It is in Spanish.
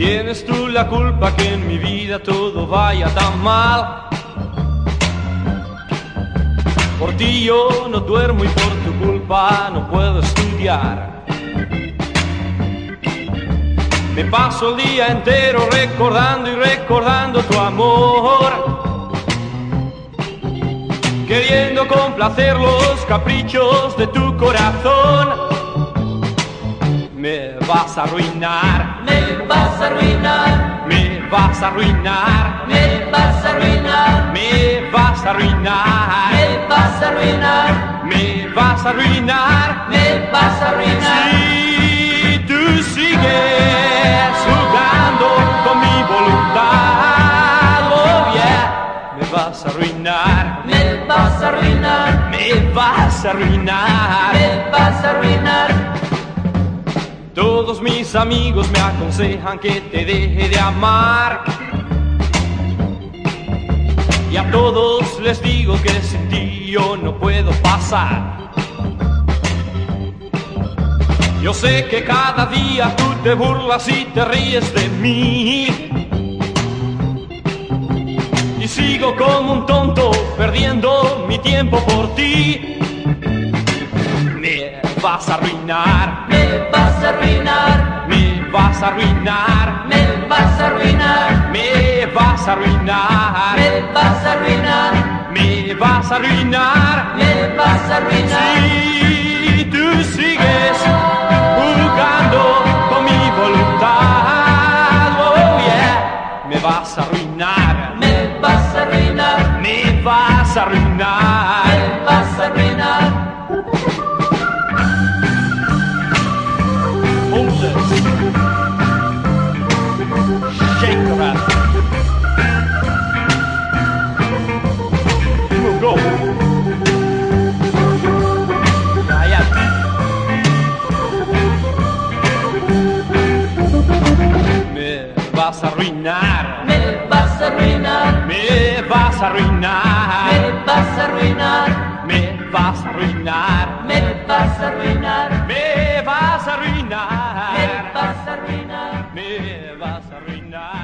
Tienes tú la culpa que en mi vida todo vaya tan mal. Por ti yo no duermo y por tu culpa no puedo estudiar. Me paso el día entero recordando y recordando tu amor. Queriendo complacer los caprichos de tu corazón. Me vas a arruinar, a arruinar, me vas a arruinar, me vas a arruinar, me vas a arruinar, me vas a arruinar, me vas a arruinar, me vas a arruinar. Si tú sigues jugando con mi voluntad, oh yeah, me vas a arruinar, me vas a arruinar, me vas a arruinar, me vas a arruinar. Todos mis amigos me aconsejan que te deje de amar. Y a todos les digo que sin ti yo no puedo pasar. Yo sé que cada día tú te burlas y te ríes de mí. Y sigo como un tonto perdiendo mi tiempo por ti. Me vas a arruinar, me vas a arruinar, me vas a arruinar, me vas a arruinar, me vas a arruinar, me vas a arruinar, me vas a arruinar, me vas a arruinar. Si tú sigues jugando con mi voluntad, oh yeah, me vas a arruinar, me vas a arruinar, me vas a arruinar, me vas a arruinar, me vas a arruinar, me vas a arruinar. serena